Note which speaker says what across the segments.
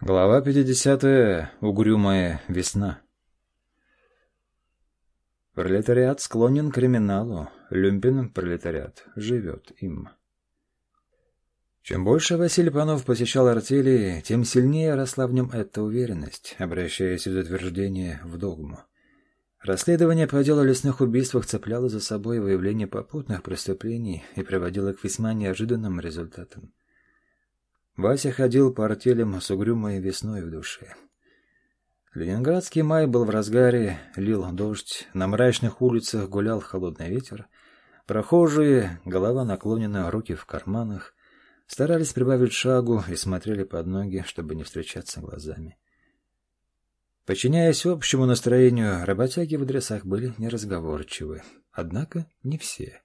Speaker 1: Глава 50. Угрюмая весна. Пролетариат склонен к криминалу. Люмпин пролетариат живет им. Чем больше Василий Панов посещал артели, тем сильнее росла в нем эта уверенность, обращаясь из утверждения в догму. Расследование по делу лесных убийствах цепляло за собой выявление попутных преступлений и приводило к весьма неожиданным результатам. Вася ходил по артелям с угрюмой весной в душе. Ленинградский май был в разгаре, лил дождь, на мрачных улицах гулял холодный ветер. Прохожие, голова наклонена, руки в карманах, старались прибавить шагу и смотрели под ноги, чтобы не встречаться глазами. Подчиняясь общему настроению, работяги в адресах были неразговорчивы, однако не все.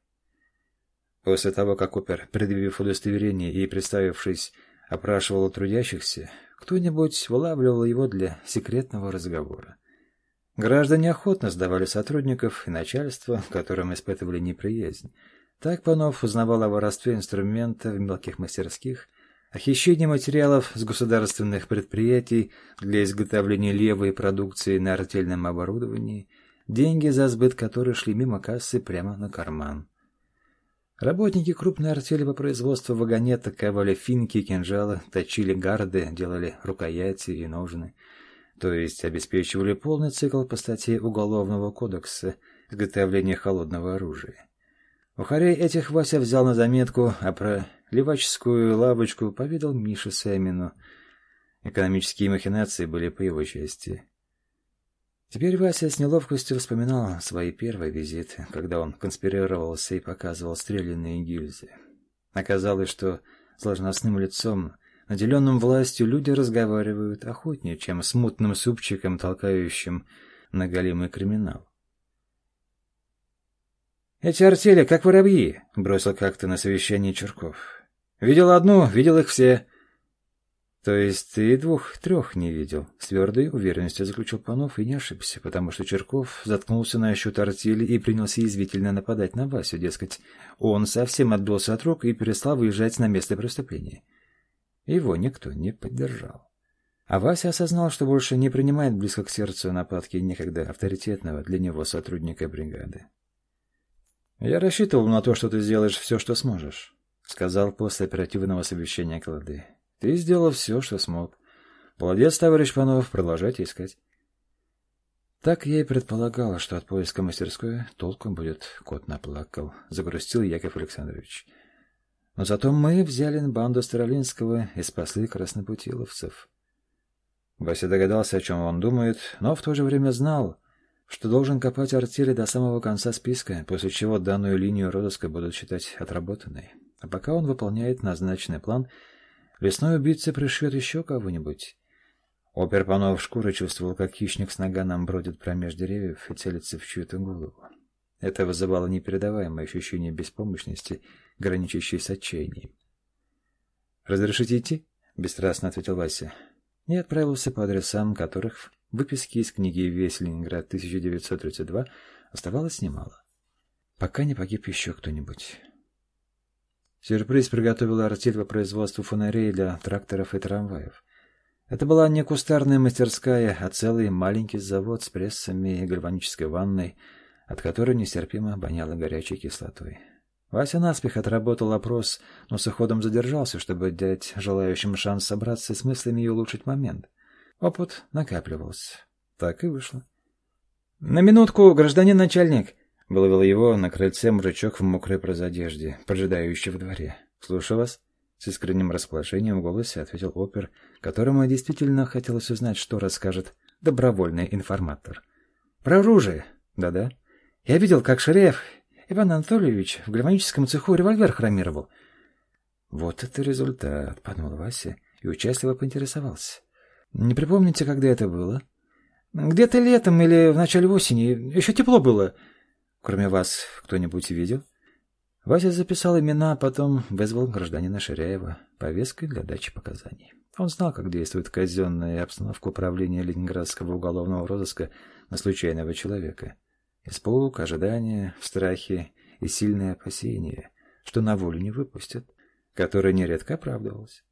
Speaker 1: После того, как опер, предъявив удостоверение и представившись опрашивал трудящихся, кто-нибудь вылавливал его для секретного разговора. Граждане охотно сдавали сотрудников и начальство, которым испытывали неприязнь. Так Панов узнавал о воровстве инструмента в мелких мастерских, о хищении материалов с государственных предприятий для изготовления левой продукции на артельном оборудовании, деньги за сбыт которой шли мимо кассы прямо на карман. Работники крупной артели по производству вагонеток ковали финки, кинжалы, точили гарды, делали рукояти и ножны. То есть обеспечивали полный цикл по статье Уголовного кодекса изготовления холодного оружия. Ухарей этих Вася взял на заметку, а про леваческую лавочку поведал Мише Сэмину. Экономические махинации были по его части. Теперь Вася с неловкостью вспоминал свои первые визиты, когда он конспирировался и показывал стрелянные гильзы. Оказалось, что с должностным лицом, наделенным властью, люди разговаривают охотнее, чем с мутным супчиком, толкающим на голимый криминал. «Эти артели, как воробьи», — бросил как-то на совещании Чурков. «Видел одну, видел их все. То есть ты двух-трех не видел? С твердой уверенностью заключил Панов и не ошибся, потому что Черков заткнулся на счет артели и принялся язвительно нападать на Васю, дескать, он совсем отбился от рук и перестал выезжать на место преступления. Его никто не поддержал. А Вася осознал, что больше не принимает близко к сердцу нападки некогда авторитетного для него сотрудника бригады. «Я рассчитывал на то, что ты сделаешь все, что сможешь», — сказал после оперативного совещания Клады. Ты сделал все, что смог. Молодец, товарищ Панов, продолжайте искать. Так я и предполагала, что от поиска мастерской толком будет кот наплакал, загрустил Яков Александрович. Но зато мы взяли банду Старолинского и спасли краснопутиловцев. Вася догадался, о чем он думает, но в то же время знал, что должен копать артели до самого конца списка, после чего данную линию розыска будут считать отработанной. А пока он выполняет назначенный план — Лесной убийца пришьет еще кого-нибудь. Опер Панов шкуры чувствовал, как хищник с наганом бродит промеж деревьев и целится в чью-то голову. Это вызывало непередаваемое ощущение беспомощности, граничащее с отчаянием. «Разрешите идти?» — бесстрастно ответил Вася. И отправился по адресам, которых в выписке из книги «Весь Ленинград 1932» оставалось немало. Пока не погиб еще кто-нибудь. Сюрприз приготовила артель по производству фонарей для тракторов и трамваев. Это была не кустарная мастерская, а целый маленький завод с прессами и гальванической ванной, от которой нестерпимо воняло горячей кислотой. Вася наспех отработал опрос, но с уходом задержался, чтобы дать желающим шанс собраться с мыслями и улучшить момент. Опыт накапливался. Так и вышло. — На минутку, гражданин начальник! — выловил его на крыльце мужичок в мокрой прозодежде, поджидающий в дворе. — Слушаю вас. С искренним расположением в голосе ответил опер, которому действительно хотелось узнать, что расскажет добровольный информатор. — Про оружие. Да-да. Я видел, как Шерев Иван Анатольевич в гальваническом цеху револьвер хромировал. — Вот это результат, — подумал Вася и участливо поинтересовался. — Не припомните, когда это было? — Где-то летом или в начале осени. Еще тепло было. — Кроме вас, кто-нибудь видел? Вася записал имена, а потом вызвал гражданина Ширяева повесткой для дачи показаний. Он знал, как действует казенная обстановка управления Ленинградского уголовного розыска на случайного человека. Испуг, ожидание, страхи и сильное опасение, что на волю не выпустят, которое нередко оправдывалось.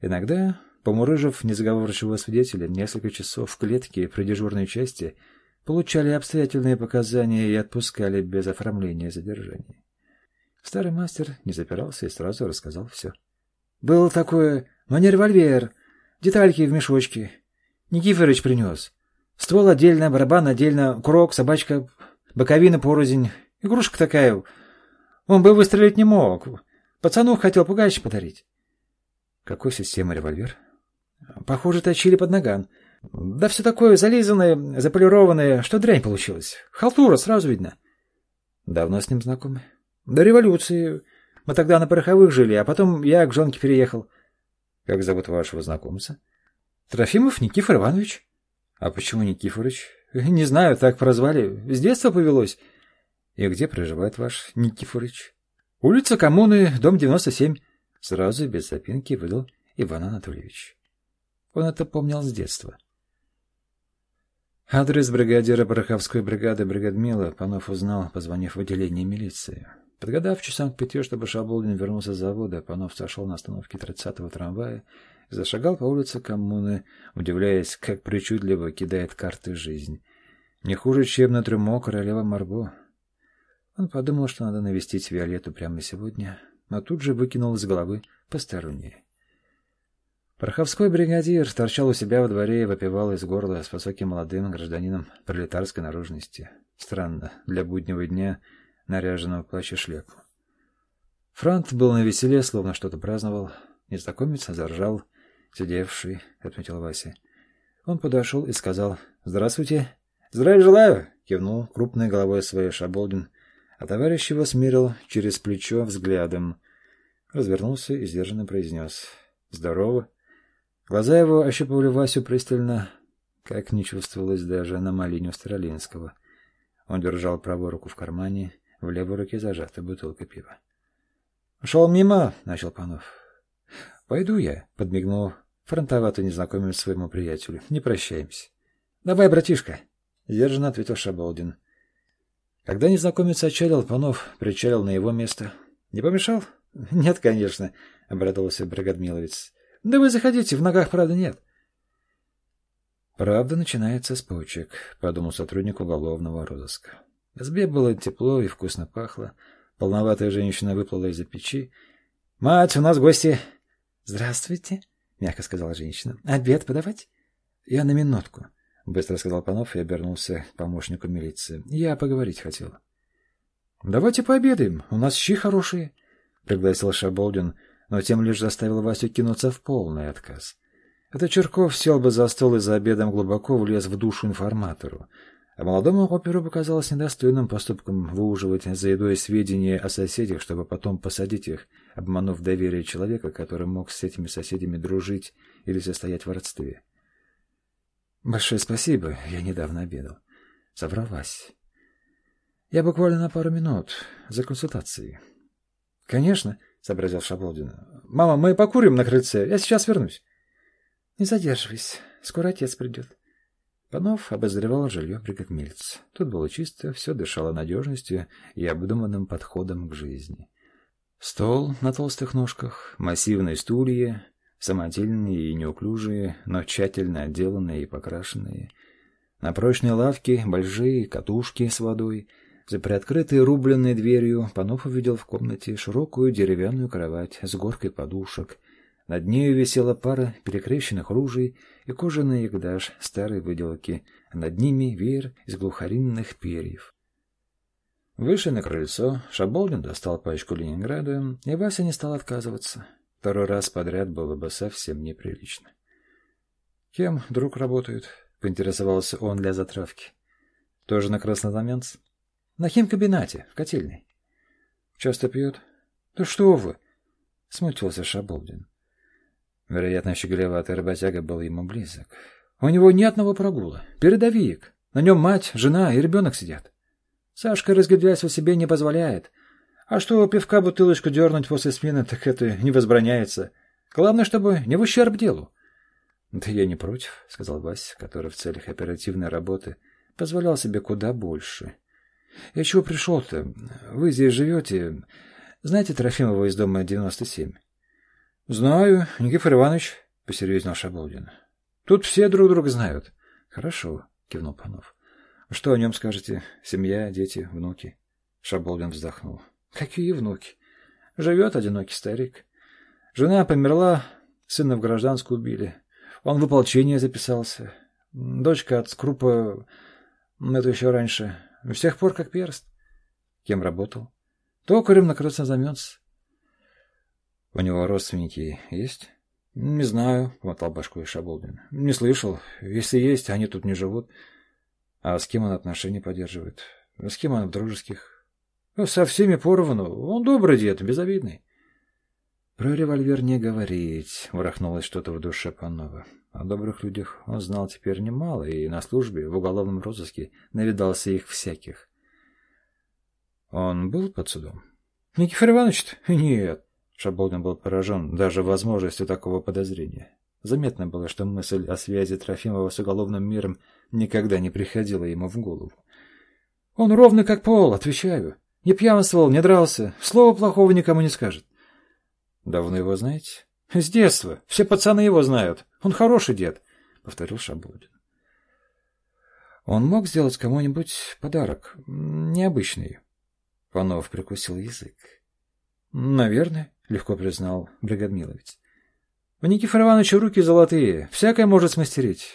Speaker 1: Иногда Помурыжив незаговорчивого свидетеля, несколько часов в клетке при дежурной части получали обстоятельные показания и отпускали без оформления задержания. Старый мастер не запирался и сразу рассказал все. «Был такое, но не револьвер, детальки в мешочке. Никифорович принес. Ствол отдельно, барабан отдельно, курок, собачка, боковина порознь. Игрушка такая. Он бы выстрелить не мог. Пацану хотел пугач подарить». «Какой системы револьвер?» Похоже, точили под наган. Да все такое зализанное, заполированное, что дрянь получилась. Халтура, сразу видно. Давно с ним знакомы? До революции. Мы тогда на пороховых жили, а потом я к женке переехал. Как зовут вашего знакомца? Трофимов Никифор Иванович. А почему Никифорович? Не знаю, так прозвали. С детства повелось. И где проживает ваш Никифорович? Улица Коммуны, дом 97. Сразу без запинки выдал Иван Анатольевич. Он это помнил с детства. Адрес бригадира Пороховской бригады бригадмила Панов узнал, позвонив в отделение милиции. Подгадав часам к пяти, чтобы Шаболдин вернулся с завода, Панов сошел на остановке тридцатого трамвая и зашагал по улице коммуны, удивляясь, как причудливо кидает карты жизнь. Не хуже, чем на трюмо королева Марго. Он подумал, что надо навестить Виолетту прямо сегодня, но тут же выкинул из головы постороннее. Пороховской бригадир торчал у себя во дворе и выпивал из горла с высоким молодым гражданином пролетарской наружности. Странно, для буднего дня наряженного плаща шляпу. Франт был на веселе, словно что-то праздновал. Незнакомец заржал, сидевший, — отметил Вася. Он подошел и сказал «Здравствуйте». «Здравия желаю!» — кивнул крупной головой своей Шаболдин, а товарищ его смирил через плечо взглядом. Развернулся и сдержанно произнес «Здорово!» Глаза его ощупывали Васю пристально, как не чувствовалось даже аномалии Неустралинского. Он держал правую руку в кармане, в левой руке зажата бутылка пива. «Шел мимо», — начал Панов. «Пойду я», — подмигнул фронтовато незнакомец своему приятелю. «Не прощаемся». «Давай, братишка», — сдержанно ответил Шаболдин. Когда незнакомец отчалил, Панов причалил на его место. «Не помешал?» «Нет, конечно», — обрадовался бригадмиловец. Да вы заходите, в ногах правда нет. Правда начинается с почек, подумал сотрудник уголовного розыска. В было тепло и вкусно пахло. Полноватая женщина выплыла из-за печи. «Мать, у нас гости!» «Здравствуйте», — мягко сказала женщина. «Обед подавать?» «Я на минутку», — быстро сказал Панов и обернулся к помощнику милиции. «Я поговорить хотел». «Давайте пообедаем, у нас щи хорошие», — пригласил Шаболдин, но тем лишь заставил Васю кинуться в полный отказ. Это Черков сел бы за стол и за обедом глубоко влез в душу информатору, а молодому оперу показалось недостойным поступком выуживать за едой сведения о соседях, чтобы потом посадить их, обманув доверие человека, который мог с этими соседями дружить или состоять в родстве. «Большое спасибо, я недавно обедал», — соврал Вась. «Я буквально на пару минут за консультацией». «Конечно», — сообразил Шаблодин. — Мама, мы покурим на крыльце. Я сейчас вернусь. — Не задерживайся. Скоро отец придет. Панов обозревал жилье бригадмельц. Тут было чисто, все дышало надежностью и обдуманным подходом к жизни. Стол на толстых ножках, массивные стулья, самодельные и неуклюжие, но тщательно отделанные и покрашенные. На прочной лавке большие катушки с водой — за приоткрытой рубленной дверью Панов увидел в комнате широкую деревянную кровать с горкой подушек. Над нею висела пара перекрещенных ружей и кожаный ягдаш старой выделки, а над ними веер из глухаринных перьев. Выше на крыльцо Шаболдин достал пачку Ленинграда, и Вася не стал отказываться. Второй раз подряд было бы совсем неприлично. «Кем друг работает?» — поинтересовался он для затравки. «Тоже на краснознаменц?» На химкомбинате, в котельной. Часто пьет? Да что вы! Смутился Шаболдин. Вероятно, щеголеватый работяга был ему близок. У него ни одного прогула. Передовик. На нем мать, жена и ребенок сидят. Сашка разгильдяйство себе не позволяет. А что пивка бутылочку дернуть после смены, так это не возбраняется. Главное, чтобы не в ущерб делу. — Да я не против, — сказал Вася, который в целях оперативной работы позволял себе куда больше. Я чего пришел-то? Вы здесь живете. Знаете Трофимова из дома 97? Знаю, Никифор Иванович. — посерьезнел Шаболдин. — Тут все друг друга знают. — Хорошо, — кивнул Панов. — Что о нем скажете? Семья, дети, внуки? Шаболдин вздохнул. — Какие внуки? Живет одинокий старик. Жена померла, сына в гражданскую убили. Он в ополчение записался. Дочка от скрупа... Это еще раньше. С тех пор как перст. Кем работал? Токарем на красном займется. У него родственники есть? Не знаю, помотал башкой Шаболдин. Не слышал. Если есть, они тут не живут. А с кем он отношения поддерживает? С кем он в дружеских? Со всеми поровну. Он добрый дед, безобидный. Про револьвер не говорить, ворохнулось что-то в душе Панова. О добрых людях он знал теперь немало, и на службе в уголовном розыске навидался их всяких. Он был под судом? Никифор Иванович? Нет. Шаболдин был поражен даже возможностью такого подозрения. Заметно было, что мысль о связи Трофимова с уголовным миром никогда не приходила ему в голову. «Он ровный как пол, отвечаю. Не пьянствовал, не дрался, слова плохого никому не скажет». «Давно его знаете?» «С детства. Все пацаны его знают. Он хороший дед», — повторил Шаболдин. «Он мог сделать кому-нибудь подарок, необычный, Панов прикусил язык. «Наверное», — легко признал Бригадмиловец. «У Никифора Ивановича руки золотые, всякое может смастерить.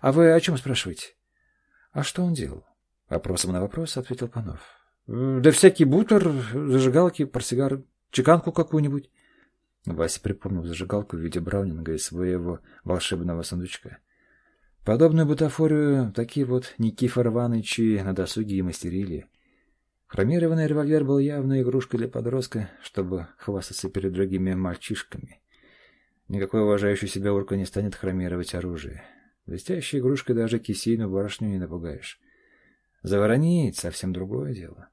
Speaker 1: А вы о чем спрашиваете?» «А что он делал?» Вопросом на вопрос ответил Панов. «Да всякий бутер, зажигалки, портсигары, чеканку какую-нибудь». Вася припомнил зажигалку в виде браунинга из своего волшебного сундучка. Подобную бутафорию такие вот Никифор Ивановичи на досуге и мастерили. Хромированный револьвер был явной игрушкой для подростка, чтобы хвастаться перед другими мальчишками. Никакой уважающий себя урка не станет хромировать оружие. Блестящей игрушкой даже кисейную барышню не напугаешь. Заворонить — совсем другое дело.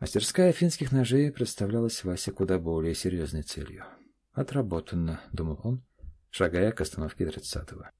Speaker 1: Мастерская финских ножей представлялась Васе куда более серьезной целью. «Отработано», — думал он, шагая к остановке тридцатого.